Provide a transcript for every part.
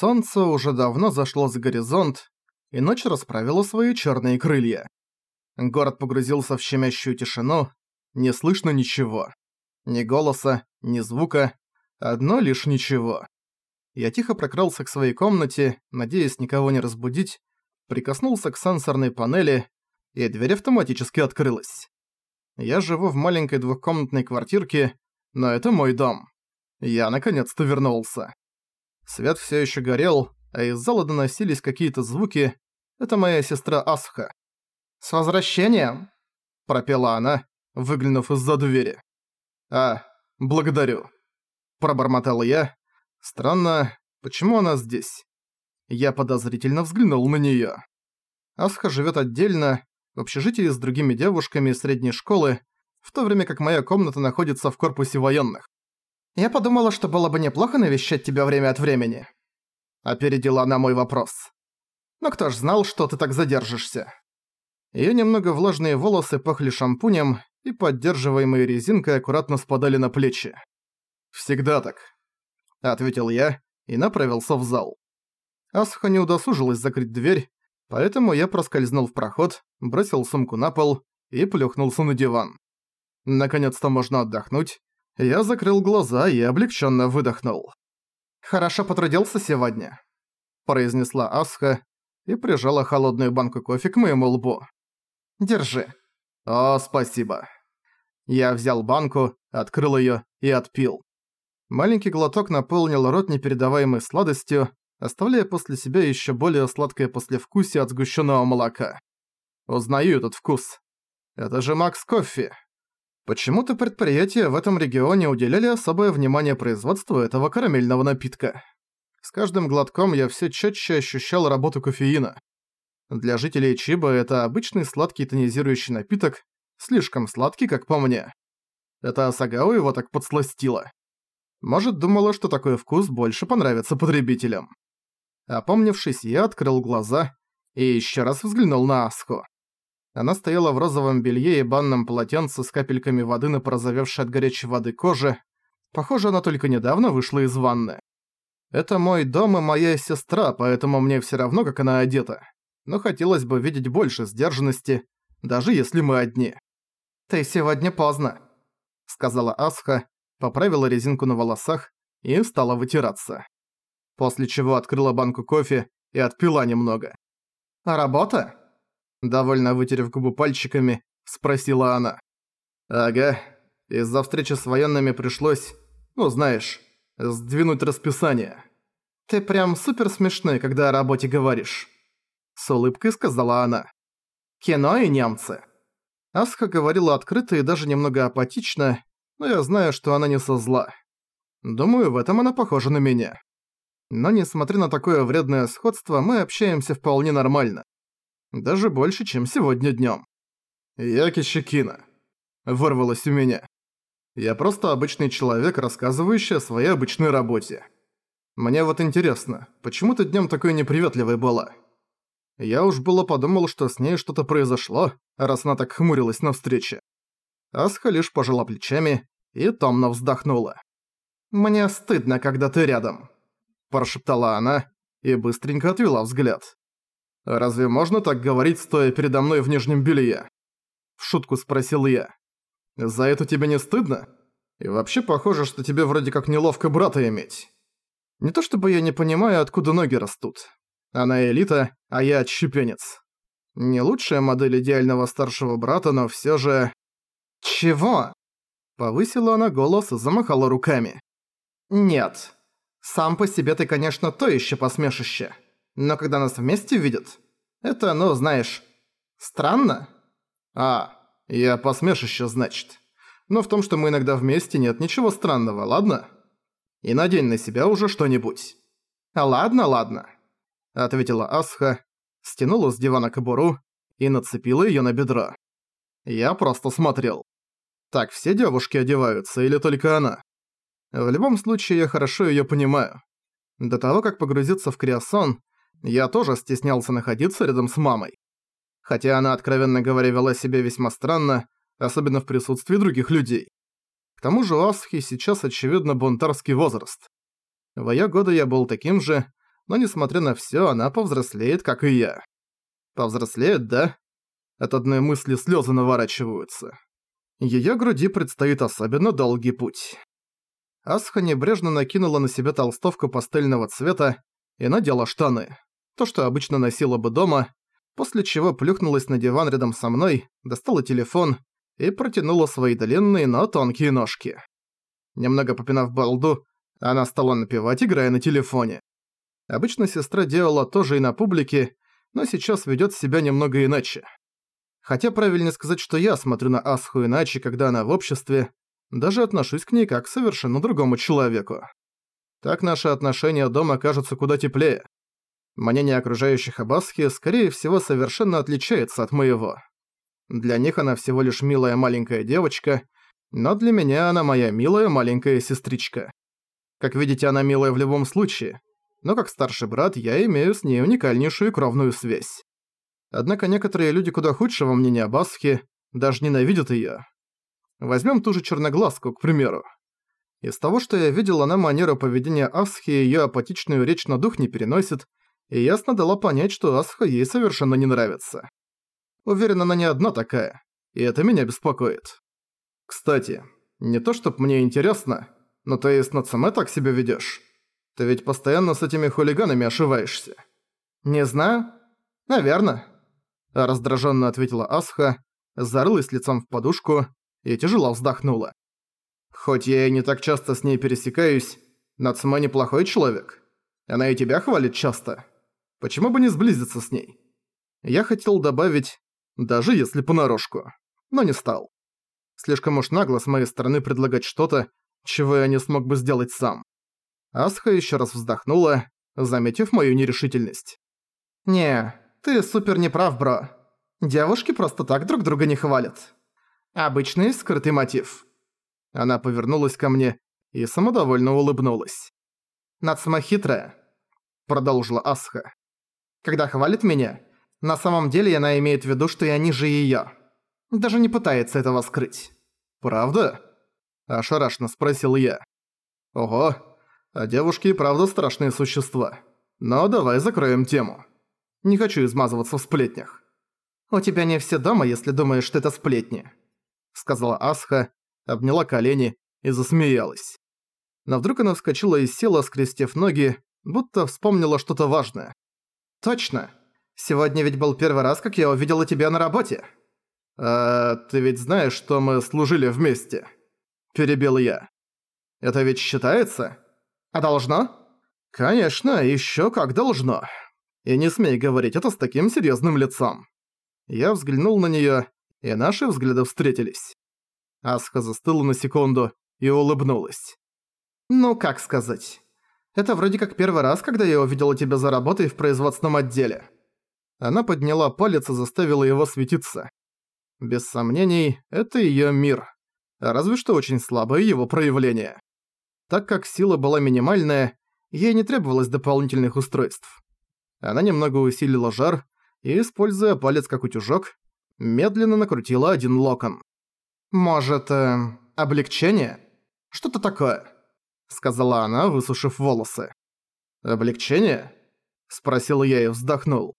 Солнце уже давно зашло за горизонт, и ночь расправила свои черные крылья. Город погрузился в щемящую тишину, не слышно ничего. Ни голоса, ни звука, одно лишь ничего. Я тихо прокрался к своей комнате, надеясь никого не разбудить, прикоснулся к сенсорной панели, и дверь автоматически открылась. Я живу в маленькой двухкомнатной квартирке, но это мой дом. Я наконец-то вернулся. Свет все еще горел, а из зала доносились какие-то звуки. Это моя сестра Асха. «С возвращением!» – пропела она, выглянув из-за двери. «А, благодарю», – пробормотал я. «Странно, почему она здесь?» Я подозрительно взглянул на неё. Асха живет отдельно, в общежитии с другими девушками средней школы, в то время как моя комната находится в корпусе военных. Я подумала, что было бы неплохо навещать тебя время от времени. Опередила она мой вопрос. Но кто ж знал, что ты так задержишься? Её немного влажные волосы пахли шампунем, и поддерживаемые резинкой аккуратно спадали на плечи. «Всегда так», — ответил я и направился в зал. Асха не удосужилась закрыть дверь, поэтому я проскользнул в проход, бросил сумку на пол и плюхнулся на диван. Наконец-то можно отдохнуть, я закрыл глаза и облегченно выдохнул. «Хорошо потрудился сегодня», – произнесла Асха и прижала холодную банку кофе к моему лбу. «Держи». «О, спасибо». Я взял банку, открыл её и отпил. Маленький глоток наполнил рот непередаваемой сладостью, оставляя после себя ещё более сладкое послевкусие от сгущенного молока. Узнаю этот вкус. Это же Макс Кофе. Почему-то предприятия в этом регионе уделяли особое внимание производству этого карамельного напитка. С каждым глотком я все четче ощущал работу кофеина. Для жителей Чиба это обычный сладкий тонизирующий напиток, слишком сладкий, как по мне. Это Асагао его так подсластила. Может, думала, что такой вкус больше понравится потребителям. Опомнившись, я открыл глаза и еще раз взглянул на Асху. Она стояла в розовом белье и банном полотенце с капельками воды на порозовевшей от горячей воды коже. Похоже, она только недавно вышла из ванны. Это мой дом и моя сестра, поэтому мне все равно, как она одета. Но хотелось бы видеть больше сдержанности, даже если мы одни. «Ты сегодня поздно», — сказала Асха, поправила резинку на волосах и стала вытираться. После чего открыла банку кофе и отпила немного. «А работа?» Довольно вытерев губы пальчиками, спросила она. «Ага, из-за встречи с военными пришлось, ну знаешь, сдвинуть расписание». «Ты прям супер смешной, когда о работе говоришь», — с улыбкой сказала она. «Кино и немцы». Асха говорила открыто и даже немного апатично, но я знаю, что она не со зла. Думаю, в этом она похожа на меня. Но несмотря на такое вредное сходство, мы общаемся вполне нормально. Даже больше, чем сегодня днём. «Я Кищекина», — вырвалось у меня. «Я просто обычный человек, рассказывающий о своей обычной работе. Мне вот интересно, почему ты днём такой неприветливой была?» Я уж было подумал, что с ней что-то произошло, раз она так хмурилась на встрече. Асха лишь пожала плечами и томно вздохнула. «Мне стыдно, когда ты рядом», – прошептала она и быстренько отвела взгляд. «Разве можно так говорить, стоя передо мной в нижнем белье?» В шутку спросил я. «За это тебе не стыдно? И вообще похоже, что тебе вроде как неловко брата иметь. Не то чтобы я не понимаю, откуда ноги растут. Она элита, а я отщепенец. Не лучшая модель идеального старшего брата, но всё же... «Чего?» Повысила она голос и замахала руками. «Нет. Сам по себе ты, конечно, то ещё посмешище. Но когда нас вместе видят, это, ну, знаешь, странно. А, я посмешище, значит. Но в том, что мы иногда вместе, нет ничего странного, ладно? И надень на себя уже что-нибудь. А ладно, ладно. Ответила Асха, стянула с дивана кобуру и нацепила её на бедро. Я просто смотрел. Так все девушки одеваются или только она? В любом случае, я хорошо её понимаю. До того, как погрузиться в криосон, я тоже стеснялся находиться рядом с мамой. Хотя она, откровенно говоря, вела себя весьма странно, особенно в присутствии других людей. К тому же у Асхи сейчас, очевидно, бунтарский возраст. В её годы я был таким же, но несмотря на всё, она повзрослеет, как и я. Повзрослеет, да? От одной мысли слёзы наворачиваются. Её груди предстоит особенно долгий путь. Асха небрежно накинула на себя толстовку пастельного цвета и надела штаны. То, что обычно носила бы дома, после чего плюхнулась на диван рядом со мной, достала телефон и протянула свои длинные, но тонкие ножки. Немного попинав балду, она стала напевать, играя на телефоне. Обычно сестра делала то же и на публике, но сейчас ведёт себя немного иначе. Хотя правильнее сказать, что я смотрю на Асху иначе, когда она в обществе, даже отношусь к ней как к совершенно другому человеку. Так наши отношения дома кажутся куда теплее. Мнение окружающих об скорее всего, совершенно отличается от моего. Для них она всего лишь милая маленькая девочка, но для меня она моя милая маленькая сестричка. Как видите, она милая в любом случае, но как старший брат я имею с ней уникальнейшую кровную связь. Однако некоторые люди куда худшего мнения об Асхе даже ненавидят её. Возьмём ту же черноглазку, к примеру. Из того, что я видел, она манеру поведения Асхи и её апатичную речь на дух не переносит, и ясно дала понять, что Асха ей совершенно не нравится. Уверен, она не одна такая, и это меня беспокоит. Кстати, не то чтоб мне интересно, но ты и с Нацаме так себя ведёшь. Ты ведь постоянно с этими хулиганами ошиваешься. Не знаю. Наверно. Раздражённо ответила Асха, зарылась лицом в подушку и тяжело вздохнула. Хоть я и не так часто с ней пересекаюсь, Нацума неплохой человек. Она и тебя хвалит часто. Почему бы не сблизиться с ней? Я хотел добавить, даже если понарошку, но не стал. Слишком уж нагло с моей стороны предлагать что-то, чего я не смог бы сделать сам. Асха еще раз вздохнула, заметив мою нерешительность. «Не, ты супер неправ, бро. Девушки просто так друг друга не хвалят. Обычный скрытый мотив». Она повернулась ко мне и самодовольно улыбнулась. «Нацма хитрая», — продолжила Асха. «Когда хвалит меня, на самом деле она имеет в виду, что я ниже её. Даже не пытается этого скрыть». «Правда?» – ошарашенно спросил я. «Ого, а девушки и правда страшные существа. Но давай закроем тему. Не хочу измазываться в сплетнях. «У тебя не все дома, если думаешь, что это сплетни», — сказала Асха, обняла колени и засмеялась. Но вдруг она вскочила и села, скрестив ноги, будто вспомнила что-то важное. «Точно. Сегодня ведь был первый раз, как я увидела тебя на работе». «А ты ведь знаешь, что мы служили вместе?» Перебил я. «Это ведь считается?» А должно? Конечно, ещё как должно. И не смей говорить это с таким серьёзным лицом. Я взглянул на неё, и наши взгляды встретились. Асха застыла на секунду и улыбнулась. «Ну, как сказать. Это вроде как первый раз, когда я увидела тебя за работой в производственном отделе». Она подняла палец и заставила его светиться. Без сомнений, это её мир. Разве что очень слабое его проявление. Так как сила была минимальная, ей не требовалось дополнительных устройств. Она немного усилила жар и, используя палец как утюжок, медленно накрутила один локон. «Может, э, облегчение? Что-то такое?» — сказала она, высушив волосы. «Облегчение?» — спросил я и вздохнул.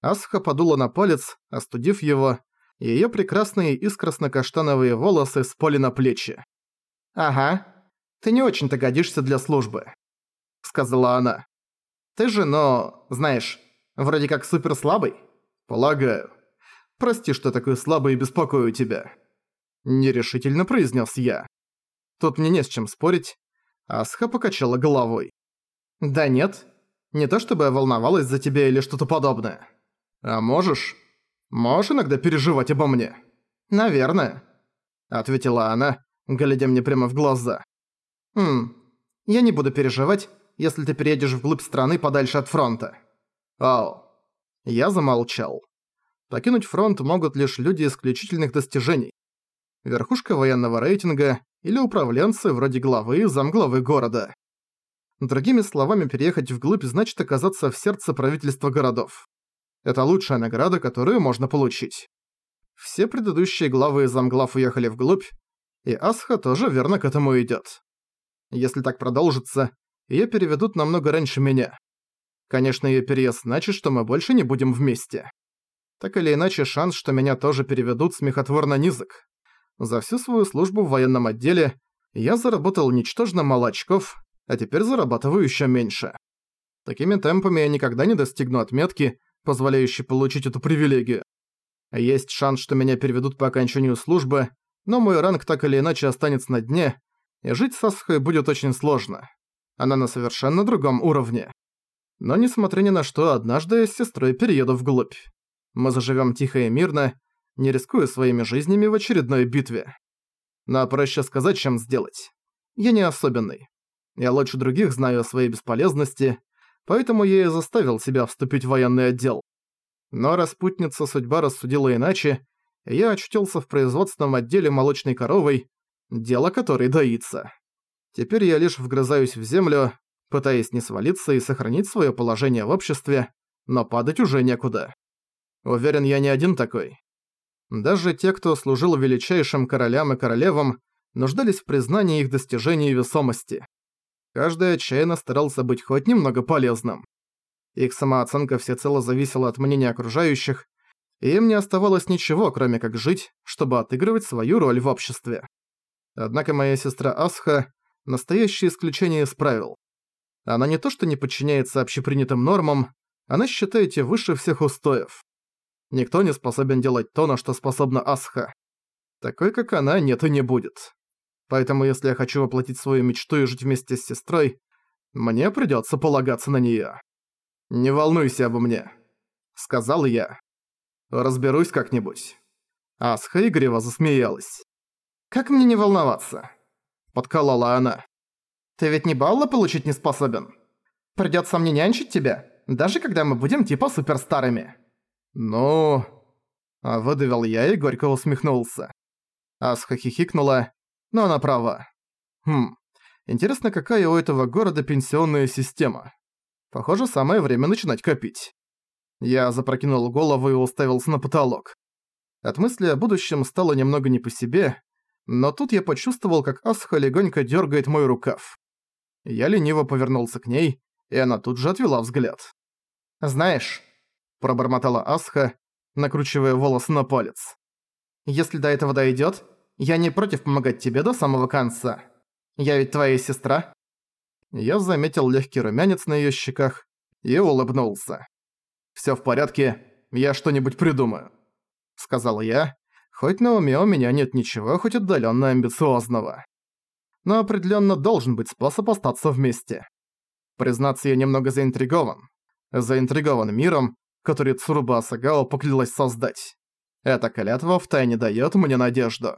Асха подула на палец, остудив его, и её прекрасные искрасно-каштановые волосы спали на плечи. «Ага, ты не очень-то годишься для службы», — сказала она. «Ты же, но, знаешь, вроде как супер слабый?» «Полагаю. Прости, что такой слабый и беспокою тебя». Нерешительно произнес я. Тут мне не с чем спорить. Асха покачала головой. «Да нет. Не то чтобы я волновалась за тебя или что-то подобное. А можешь? Можешь иногда переживать обо мне?» «Наверное», — ответила она, глядя мне прямо в глаза. «Хм, я не буду переживать, если ты переедешь вглубь страны подальше от фронта». «Ау». Я замолчал. Покинуть фронт могут лишь люди исключительных достижений. Верхушка военного рейтинга или управленцы вроде главы и замглавы города. Другими словами, переехать вглубь значит оказаться в сердце правительства городов. Это лучшая награда, которую можно получить. Все предыдущие главы и замглав уехали вглубь, и Асха тоже верно к этому идёт. Если так продолжится, её переведут намного раньше меня. Конечно, её переезд значит, что мы больше не будем вместе. Так или иначе, шанс, что меня тоже переведут, смехотворно низок. За всю свою службу в военном отделе я заработал ничтожно мало очков, а теперь зарабатываю ещё меньше. Такими темпами я никогда не достигну отметки, позволяющей получить эту привилегию. Есть шанс, что меня переведут по окончанию службы, но мой ранг так или иначе останется на дне, и жить с Асхой будет очень сложно. Она на совершенно другом уровне. Но несмотря ни на что, однажды я с сестрой перееду вглубь. Мы заживем тихо и мирно, не рискуя своими жизнями в очередной битве. Но проще сказать, чем сделать. Я не особенный. Я лучше других знаю о своей бесполезности, поэтому я и заставил себя вступить в военный отдел. Но распутница судьба рассудила иначе, и я очутился в производственном отделе молочной коровой, дело которой доится. Теперь я лишь вгрызаюсь в землю, пытаясь не свалиться и сохранить свое положение в обществе, но падать уже некуда. Уверен, я не один такой. Даже те, кто служил величайшим королям и королевам, нуждались в признании их достижений и весомости. Каждый отчаянно старался быть хоть немного полезным. Их самооценка всецело зависела от мнения окружающих, и им не оставалось ничего, кроме как жить, чтобы отыгрывать свою роль в обществе. Однако моя сестра Асха – настоящее исключение из правил. Она не то что не подчиняется общепринятым нормам, она считает их выше всех устоев. Никто не способен делать то, на что способна Асха. Такой, как она, нет и не будет. Поэтому если я хочу воплотить свою мечту и жить вместе с сестрой, мне придётся полагаться на неё. «Не волнуйся обо мне», — сказал я. «Разберусь как-нибудь». Асха игриво засмеялась. «Как мне не волноваться?» — подколола она. «Ты ведь не балла получить не способен? Придётся мне нянчить тебя, даже когда мы будем типа суперстарыми». «Ну...» А выдавил я и горько усмехнулся. Асха хихикнула, но она права. Хм, интересно, какая у этого города пенсионная система? Похоже, самое время начинать копить. Я запрокинул голову и уставился на потолок. От мысли о будущем стало немного не по себе, но тут я почувствовал, как Асха легонько дергает мой рукав. Я лениво повернулся к ней, и она тут же отвела взгляд. «Знаешь», — пробормотала Асха, накручивая волосы на палец. «Если до этого дойдёт, я не против помогать тебе до самого конца. Я ведь твоя сестра». Я заметил легкий румянец на её щеках и улыбнулся. «Всё в порядке, я что-нибудь придумаю», — сказал я, хоть на уме у меня нет ничего хоть отдалённо амбициозного. Но определённо должен быть способ остаться вместе. Признаться, я немного заинтригован. Заинтригован миром, который Цуруба Асагао поклялась создать. Эта клятва втайне даёт мне надежду.